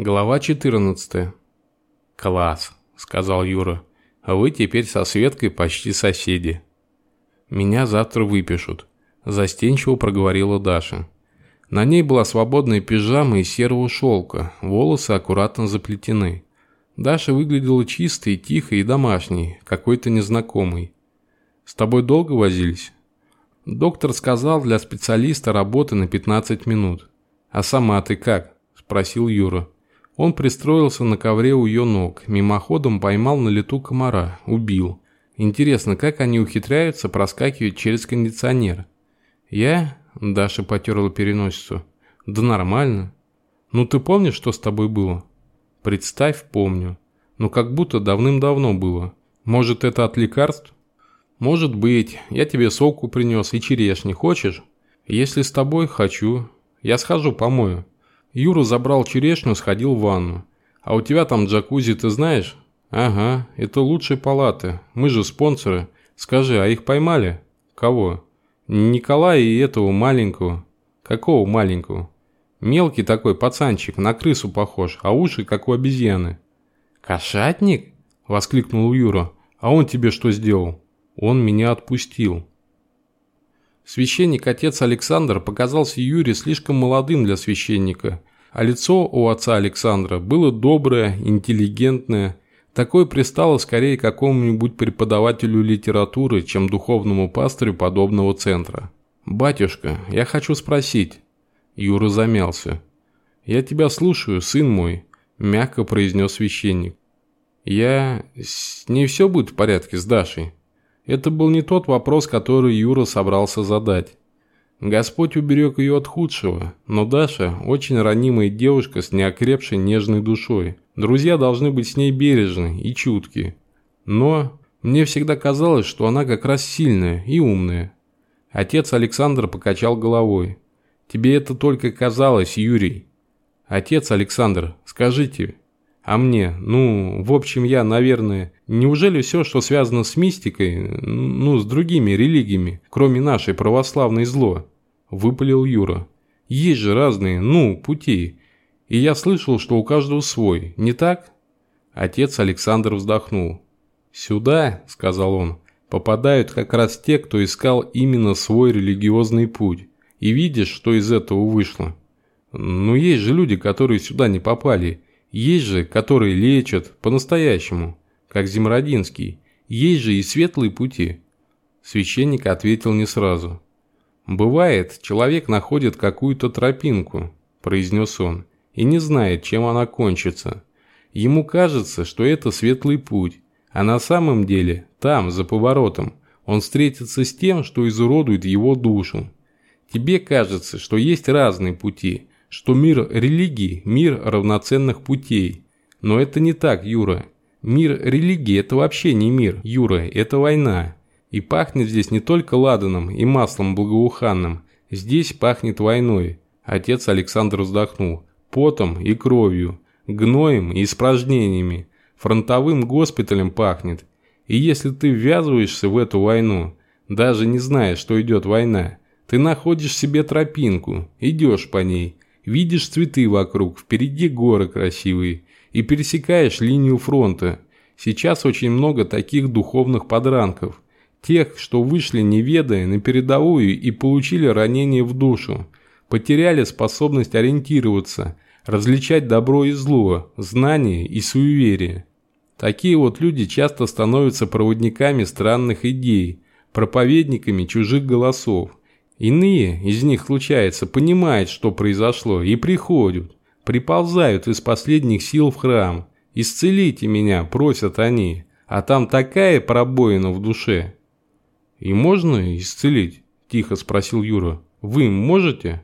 Глава 14. «Класс», – сказал Юра. «А вы теперь со Светкой почти соседи». «Меня завтра выпишут», – застенчиво проговорила Даша. На ней была свободная пижама из серого шелка, волосы аккуратно заплетены. Даша выглядела чистой, тихой и домашней, какой-то незнакомой. «С тобой долго возились?» Доктор сказал, для специалиста работы на 15 минут. «А сама ты как?» – спросил Юра. Он пристроился на ковре у ее ног, мимоходом поймал на лету комара, убил. Интересно, как они ухитряются проскакивать через кондиционер? Я? Даша потерла переносицу. Да нормально. Ну ты помнишь, что с тобой было? Представь, помню. Ну как будто давным-давно было. Может это от лекарств? Может быть. Я тебе соку принес и черешни. Хочешь? Если с тобой, хочу. Я схожу помою. Юра забрал черешню, сходил в ванну. «А у тебя там джакузи, ты знаешь?» «Ага, это лучшие палаты. Мы же спонсоры. Скажи, а их поймали?» «Кого?» «Николая и этого маленького». «Какого маленького?» «Мелкий такой пацанчик, на крысу похож, а уши как у обезьяны». «Кошатник?» – воскликнул Юра. «А он тебе что сделал?» «Он меня отпустил». Священник-отец Александр показался Юре слишком молодым для священника, а лицо у отца Александра было доброе, интеллигентное. Такое пристало скорее какому-нибудь преподавателю литературы, чем духовному пастырю подобного центра. «Батюшка, я хочу спросить». Юра замялся. «Я тебя слушаю, сын мой», – мягко произнес священник. «Я... с ней все будет в порядке с Дашей?» Это был не тот вопрос, который Юра собрался задать. Господь уберег ее от худшего, но Даша – очень ранимая девушка с неокрепшей нежной душой. Друзья должны быть с ней бережны и чутки. Но мне всегда казалось, что она как раз сильная и умная. Отец Александр покачал головой. «Тебе это только казалось, Юрий». «Отец Александр, скажите, а мне, ну, в общем, я, наверное, неужели все, что связано с мистикой, ну, с другими религиями, кроме нашей православной зло, выпалил Юра. Есть же разные, ну, пути. И я слышал, что у каждого свой, не так? Отец Александр вздохнул. «Сюда», — сказал он, — «попадают как раз те, кто искал именно свой религиозный путь. И видишь, что из этого вышло? Ну, есть же люди, которые сюда не попали, есть же, которые лечат по-настоящему, как Зимородинский. Есть же и светлые пути. Священник ответил не сразу. «Бывает, человек находит какую-то тропинку», – произнес он, – «и не знает, чем она кончится. Ему кажется, что это светлый путь, а на самом деле, там, за поворотом, он встретится с тем, что изуродует его душу. Тебе кажется, что есть разные пути, что мир религии – мир равноценных путей. Но это не так, Юра. Мир религии – это вообще не мир, Юра, это война. И пахнет здесь не только ладаном и маслом благоуханным. Здесь пахнет войной. Отец Александр вздохнул. Потом и кровью, гноем и испражнениями. Фронтовым госпиталем пахнет. И если ты ввязываешься в эту войну, даже не зная, что идет война, ты находишь себе тропинку, идешь по ней, Видишь цветы вокруг, впереди горы красивые, и пересекаешь линию фронта. Сейчас очень много таких духовных подранков. Тех, что вышли не ведая на передовую и получили ранение в душу. Потеряли способность ориентироваться, различать добро и зло, знания и суеверие. Такие вот люди часто становятся проводниками странных идей, проповедниками чужих голосов. Иные из них, случается, понимают, что произошло, и приходят, приползают из последних сил в храм. «Исцелите меня», – просят они, а там такая пробоина в душе. «И можно исцелить?» – тихо спросил Юра. «Вы можете?»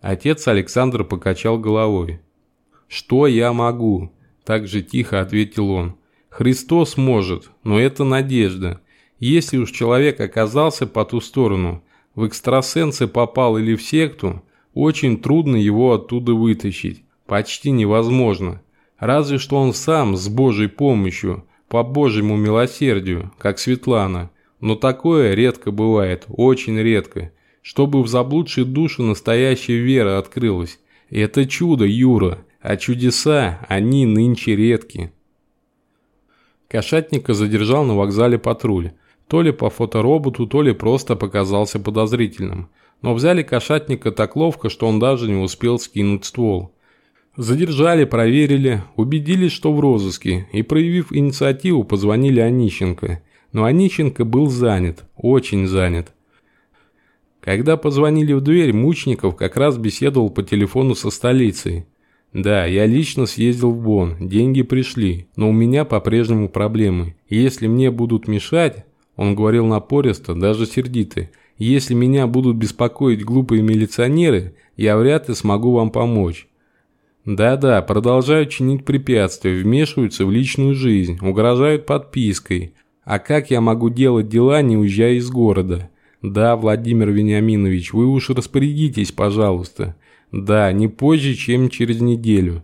Отец Александр покачал головой. «Что я могу?» – так же тихо ответил он. «Христос может, но это надежда. Если уж человек оказался по ту сторону – в экстрасенсы попал или в секту, очень трудно его оттуда вытащить. Почти невозможно. Разве что он сам с Божьей помощью, по Божьему милосердию, как Светлана. Но такое редко бывает, очень редко. Чтобы в заблудшей душе настоящая вера открылась. Это чудо, Юра. а чудеса, они нынче редки. Кошатника задержал на вокзале патруль. То ли по фотороботу, то ли просто показался подозрительным. Но взяли кошатника так ловко, что он даже не успел скинуть ствол. Задержали, проверили, убедились, что в розыске, и, проявив инициативу, позвонили Онищенко. Но Онищенко был занят, очень занят. Когда позвонили в дверь, Мучников как раз беседовал по телефону со столицей. «Да, я лично съездил в Бонн, деньги пришли, но у меня по-прежнему проблемы. Если мне будут мешать...» Он говорил напористо, даже сердито. «Если меня будут беспокоить глупые милиционеры, я вряд ли смогу вам помочь. Да-да, продолжают чинить препятствия, вмешиваются в личную жизнь, угрожают подпиской. А как я могу делать дела, не уезжая из города? Да, Владимир Вениаминович, вы уж распорядитесь, пожалуйста. Да, не позже, чем через неделю.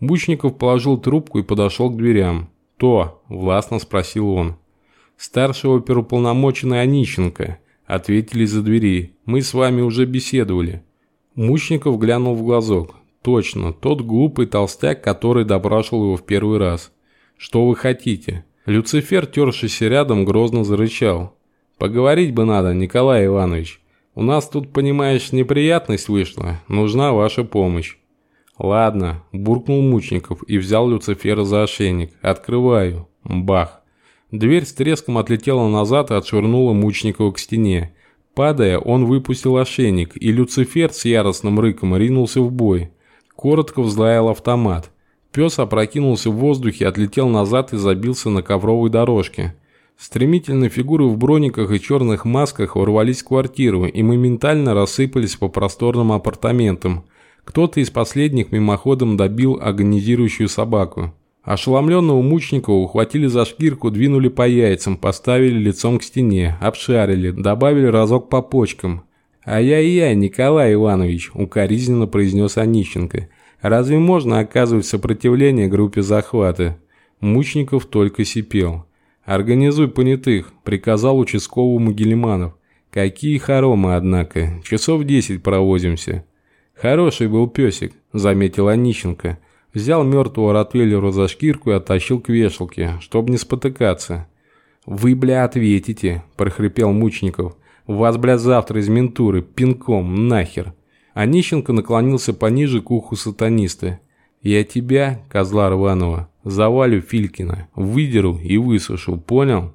Бучников положил трубку и подошел к дверям. «То?» – властно спросил он. «Старший оперуполномоченный Онищенко», – ответили за двери. «Мы с вами уже беседовали». Мучников глянул в глазок. Точно, тот глупый толстяк, который допрашивал его в первый раз. Что вы хотите? Люцифер, тершийся рядом, грозно зарычал. Поговорить бы надо, Николай Иванович. У нас тут, понимаешь, неприятность вышла. Нужна ваша помощь. Ладно, буркнул Мучников и взял Люцифера за ошейник. Открываю. Бах. Дверь с треском отлетела назад и отшвырнула Мучникова к стене. Падая, он выпустил ошейник, и Люцифер с яростным рыком ринулся в бой. Коротко взлаял автомат. Пес опрокинулся в воздухе, отлетел назад и забился на ковровой дорожке. Стремительные фигуры в брониках и черных масках ворвались в квартиру и моментально рассыпались по просторным апартаментам. Кто-то из последних мимоходом добил агонизирующую собаку. Ошеломленного мучника ухватили за шкирку, двинули по яйцам, поставили лицом к стене, обшарили, добавили разок по почкам. «Ай-яй-яй, Николай Иванович», – укоризненно произнес Онищенко. «Разве можно оказывать сопротивление группе захвата?» Мучников только сипел. «Организуй понятых», – приказал участковому Гелиманов. «Какие хоромы, однако. Часов десять провозимся». «Хороший был песик», – заметил Онищенко. Взял мертвого Ротвейлера за шкирку и оттащил к вешалке, чтобы не спотыкаться. «Вы, бля, ответите», – прохрипел Мучников. Вас, бля, завтра из ментуры, пинком, нахер. А Нищенко наклонился пониже к уху сатаниста. Я тебя, козла рваного, завалю Филькина, выдеру и высушу, понял?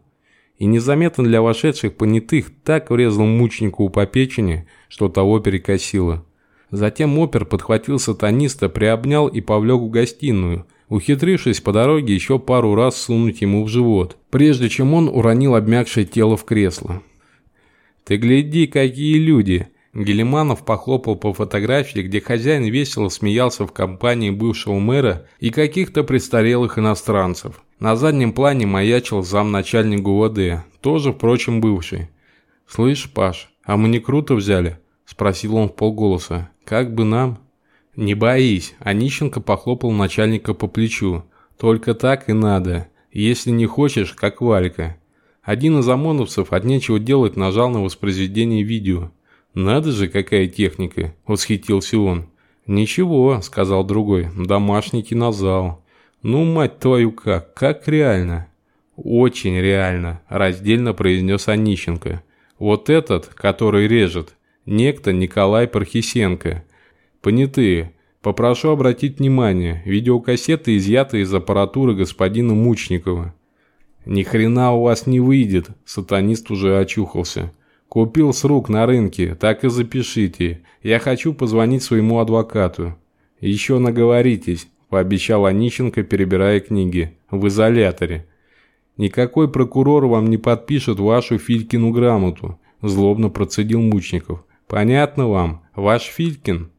И незаметно для вошедших понятых так врезал мученику по печени, что того перекосило. Затем опер подхватил сатаниста, приобнял и повлек в гостиную, ухитрившись по дороге еще пару раз сунуть ему в живот, прежде чем он уронил обмякшее тело в кресло. «Ты гляди, какие люди!» Гелиманов похлопал по фотографии, где хозяин весело смеялся в компании бывшего мэра и каких-то престарелых иностранцев. На заднем плане маячил замначальник УВД, тоже, впрочем, бывший. «Слышь, Паш, а мы не круто взяли?» – спросил он в полголоса. «Как бы нам?» «Не боись», – Онищенко похлопал начальника по плечу. «Только так и надо. Если не хочешь, как Валька. Один из ОМОНовцев от нечего делать нажал на воспроизведение видео. «Надо же, какая техника!» – восхитился он. «Ничего», – сказал другой, – «домашний кинозал». «Ну, мать твою, как? Как реально?» «Очень реально», – раздельно произнес Онищенко. «Вот этот, который режет, некто Николай Пархисенко. Понятые, попрошу обратить внимание, видеокассеты изъяты из аппаратуры господина Мучникова. «Ни хрена у вас не выйдет», – сатанист уже очухался. «Купил с рук на рынке, так и запишите. Я хочу позвонить своему адвокату». «Еще наговоритесь», – пообещал Онищенко, перебирая книги. «В изоляторе». «Никакой прокурор вам не подпишет вашу Филькину грамоту», – злобно процедил Мучников. «Понятно вам? Ваш Филькин?»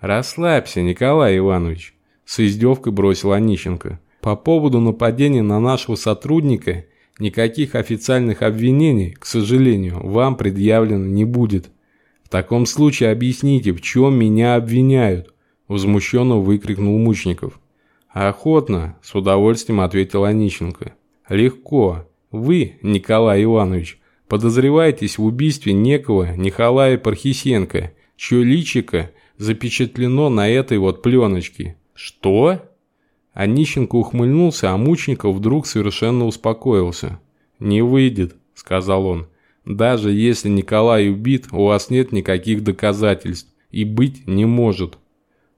«Расслабься, Николай Иванович», – с издевкой бросил Онищенко. По поводу нападения на нашего сотрудника никаких официальных обвинений, к сожалению, вам предъявлено не будет. В таком случае объясните, в чем меня обвиняют?» Возмущенно выкрикнул Мучников. «Охотно», – с удовольствием ответил Онищенко. «Легко. Вы, Николай Иванович, подозреваетесь в убийстве некого Николая Пархисенко, чье личико запечатлено на этой вот пленочке. «Что?» Онищенко ухмыльнулся, а Мучников вдруг совершенно успокоился. «Не выйдет», – сказал он. «Даже если Николай убит, у вас нет никаких доказательств, и быть не может».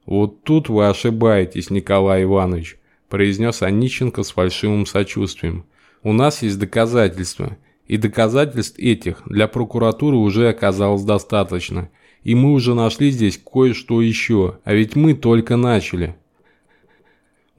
«Вот тут вы ошибаетесь, Николай Иванович», – произнес Онищенко с фальшивым сочувствием. «У нас есть доказательства, и доказательств этих для прокуратуры уже оказалось достаточно, и мы уже нашли здесь кое-что еще, а ведь мы только начали».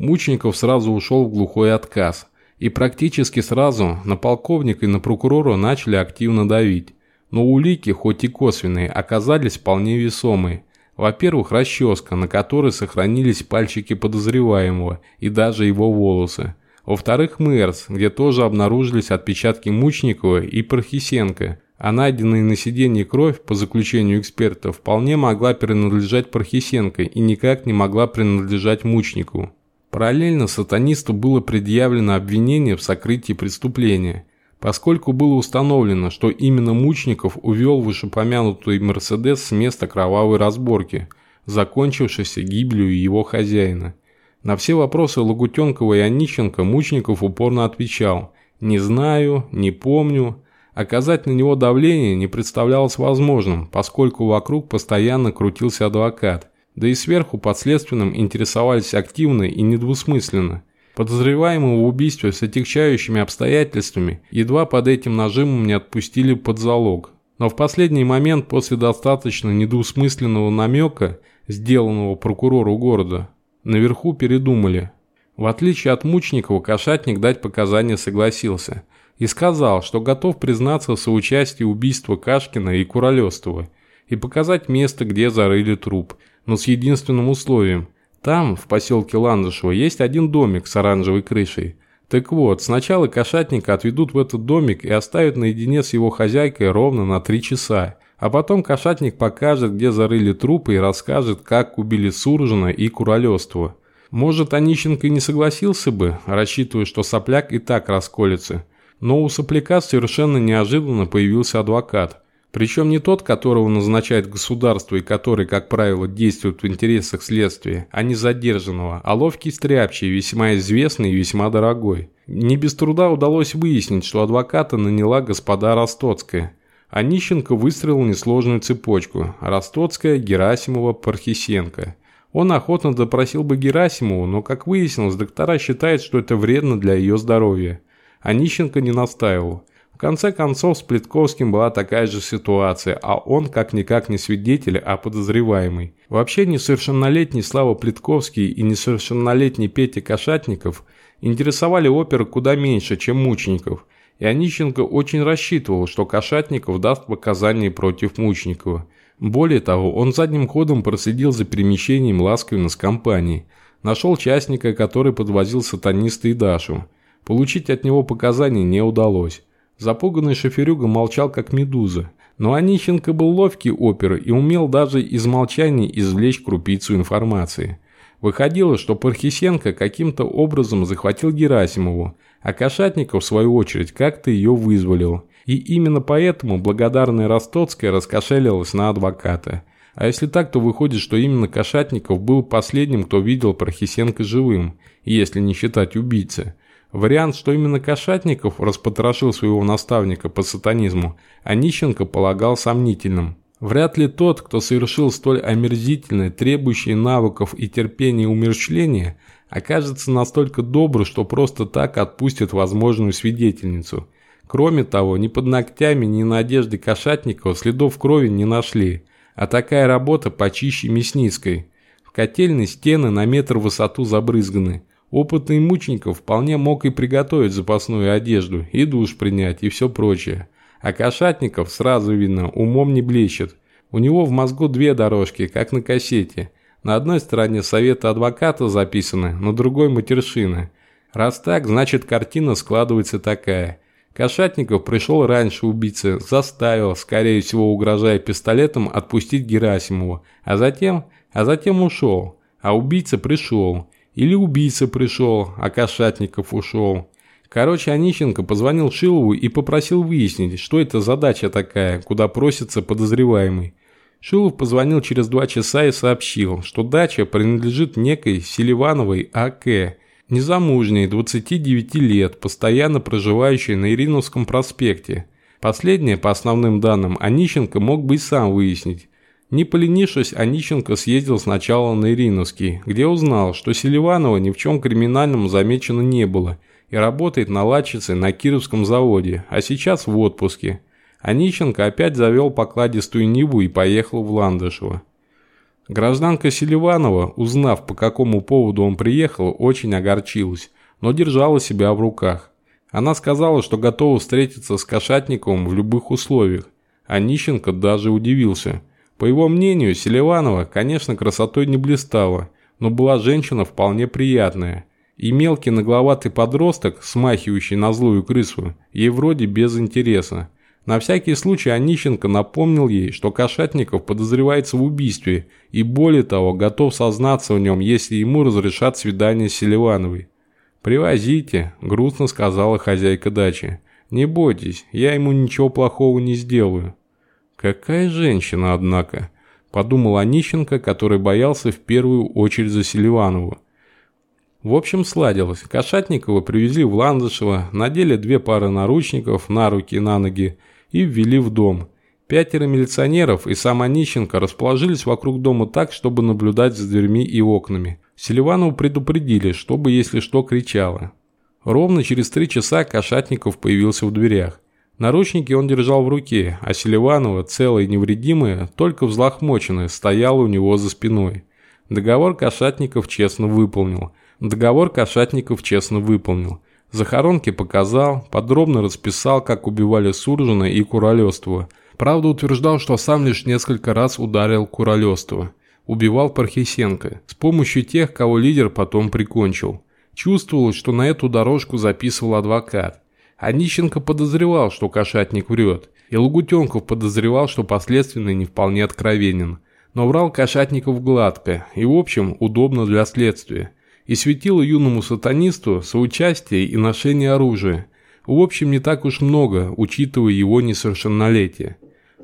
Мучников сразу ушел в глухой отказ, и практически сразу на полковника и на прокурора начали активно давить. Но улики, хоть и косвенные, оказались вполне весомые. Во-первых, расческа, на которой сохранились пальчики подозреваемого и даже его волосы. Во-вторых, Мэрс, где тоже обнаружились отпечатки Мучникова и Пархисенко, а найденная на сиденье кровь, по заключению экспертов, вполне могла принадлежать Пархисенко и никак не могла принадлежать Мучникову. Параллельно сатанисту было предъявлено обвинение в сокрытии преступления, поскольку было установлено, что именно Мучников увел вышепомянутый «Мерседес» с места кровавой разборки, закончившейся гибелью его хозяина. На все вопросы Лагутенкова и Онищенко Мучников упорно отвечал «не знаю», «не помню». Оказать на него давление не представлялось возможным, поскольку вокруг постоянно крутился адвокат, да и сверху подследственным интересовались активно и недвусмысленно. Подозреваемого в убийстве с отягчающими обстоятельствами едва под этим нажимом не отпустили под залог. Но в последний момент после достаточно недвусмысленного намека, сделанного прокурору города, наверху передумали. В отличие от Мучникова, Кошатник дать показания согласился и сказал, что готов признаться в соучастии убийства Кашкина и Куролёстова и показать место, где зарыли труп – но с единственным условием. Там, в поселке Ландышево, есть один домик с оранжевой крышей. Так вот, сначала кошатника отведут в этот домик и оставят наедине с его хозяйкой ровно на три часа. А потом кошатник покажет, где зарыли трупы и расскажет, как убили Суржина и Куролёстова. Может, Онищенко и не согласился бы, рассчитывая, что сопляк и так расколется. Но у сопляка совершенно неожиданно появился адвокат. Причем не тот, которого назначает государство и который, как правило, действует в интересах следствия, а не задержанного, а ловкий стряпчий, весьма известный и весьма дорогой. Не без труда удалось выяснить, что адвоката наняла господа Ростоцкая. А выстроил несложную цепочку – Ростоцкая, Герасимова, Пархисенко. Он охотно допросил бы Герасимову, но, как выяснилось, доктора считают, что это вредно для ее здоровья. А Нищенко не настаивал конце концов, с Плитковским была такая же ситуация, а он как-никак не свидетель, а подозреваемый. Вообще несовершеннолетний Слава Плитковский и несовершеннолетний Петя Кошатников интересовали оперы куда меньше, чем Мучеников, и Онищенко очень рассчитывал, что Кошатников даст показания против Мученикова. Более того, он задним ходом проследил за перемещением Ласковина с компанией, нашел частника, который подвозил сатаниста и Дашу. Получить от него показания не удалось. Запуганный шоферюга молчал как медуза, но Онищенко был ловкий опер и умел даже из молчания извлечь крупицу информации. Выходило, что Пархисенко каким-то образом захватил Герасимову, а Кошатников, в свою очередь, как-то ее вызволил. И именно поэтому благодарная Ростоцкая раскошелилась на адвоката. А если так, то выходит, что именно Кошатников был последним, кто видел Пархисенко живым, если не считать убийцы. Вариант, что именно Кошатников распотрошил своего наставника по сатанизму, Онищенко полагал сомнительным. Вряд ли тот, кто совершил столь омерзительное, требующее навыков и терпения умерщвление, окажется настолько добр, что просто так отпустит возможную свидетельницу. Кроме того, ни под ногтями, ни на одежде Кошатникова следов крови не нашли, а такая работа почище Мясницкой. В котельной стены на метр в высоту забрызганы – Опытный мучеников вполне мог и приготовить запасную одежду, и душ принять, и все прочее. А Кошатников, сразу видно, умом не блещет. У него в мозгу две дорожки, как на кассете. На одной стороне советы адвоката записаны, на другой матершины. Раз так, значит картина складывается такая. Кошатников пришел раньше убийцы, заставил, скорее всего угрожая пистолетом, отпустить Герасимова, а затем, а затем ушел. А убийца пришел. Или убийца пришел, а Кошатников ушел. Короче, Онищенко позвонил Шилову и попросил выяснить, что это задача такая, куда просится подозреваемый. Шилов позвонил через два часа и сообщил, что дача принадлежит некой Селивановой А.К., незамужней, 29 лет, постоянно проживающей на Ириновском проспекте. Последнее, по основным данным, Онищенко мог бы и сам выяснить. Не поленившись, Онищенко съездил сначала на Ириновский, где узнал, что Селиванова ни в чем криминальном замечено не было и работает наладчицей на Кировском заводе, а сейчас в отпуске. Онищенко опять завел покладистую Ниву и поехал в Ландышево. Гражданка Селиванова, узнав, по какому поводу он приехал, очень огорчилась, но держала себя в руках. Она сказала, что готова встретиться с Кошатниковым в любых условиях, а Нищенко даже удивился. По его мнению, Селиванова, конечно, красотой не блистала, но была женщина вполне приятная. И мелкий нагловатый подросток, смахивающий на злую крысу, ей вроде без интереса. На всякий случай Онищенко напомнил ей, что Кошатников подозревается в убийстве и, более того, готов сознаться в нем, если ему разрешат свидание с Селивановой. «Привозите», – грустно сказала хозяйка дачи. «Не бойтесь, я ему ничего плохого не сделаю». «Какая женщина, однако», – подумал Онищенко, который боялся в первую очередь за Селиванову. В общем, сладилось. Кошатникова привезли в Ландышево, надели две пары наручников на руки и на ноги и ввели в дом. Пятеро милиционеров и сам Онищенко расположились вокруг дома так, чтобы наблюдать за дверьми и окнами. Селиванову предупредили, чтобы, если что, кричала. Ровно через три часа Кошатников появился в дверях. Наручники он держал в руке, а Селиванова, целая и невредимая, только взлохмоченная, стояла у него за спиной. Договор Кошатников честно выполнил. Договор Кошатников честно выполнил. Захоронки показал, подробно расписал, как убивали Суржина и Куролёстова. Правда утверждал, что сам лишь несколько раз ударил Куролёстова. Убивал Пархисенко с помощью тех, кого лидер потом прикончил. Чувствовалось, что на эту дорожку записывал адвокат. Онищенко подозревал, что Кошатник врет, и Лугутенков подозревал, что последственный не вполне откровенен. Но врал Кошатников гладко и, в общем, удобно для следствия и светило юному сатанисту соучастие и ношение оружия. В общем, не так уж много, учитывая его несовершеннолетие.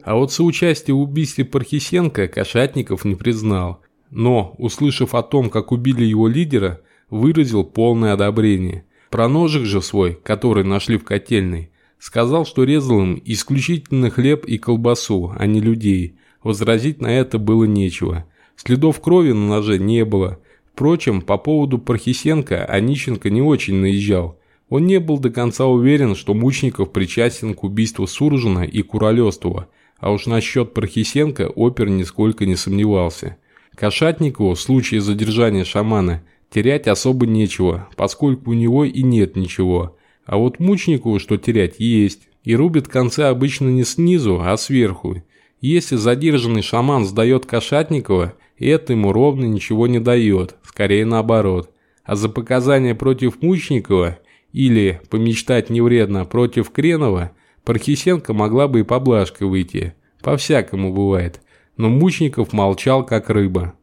А вот соучастие в убийстве Пархисенко Кошатников не признал. Но, услышав о том, как убили его лидера, выразил полное одобрение. Про ножик же свой, который нашли в котельной, сказал, что резал им исключительно хлеб и колбасу, а не людей. Возразить на это было нечего. Следов крови на ноже не было – Впрочем, по поводу Пархисенко Онищенко не очень наезжал. Он не был до конца уверен, что Мучников причастен к убийству Суржина и Куролёстова, а уж насчет Пархисенко опер нисколько не сомневался. Кошатникову в случае задержания шамана терять особо нечего, поскольку у него и нет ничего. А вот Мучникову что терять есть, и рубит концы обычно не снизу, а сверху. Если задержанный шаман сдает Кошатникова – это ему ровно ничего не дает, скорее наоборот. А за показания против Мучникова или, помечтать не вредно, против Кренова, Пархисенко могла бы и поблажкой выйти. По-всякому бывает. Но Мучников молчал, как рыба.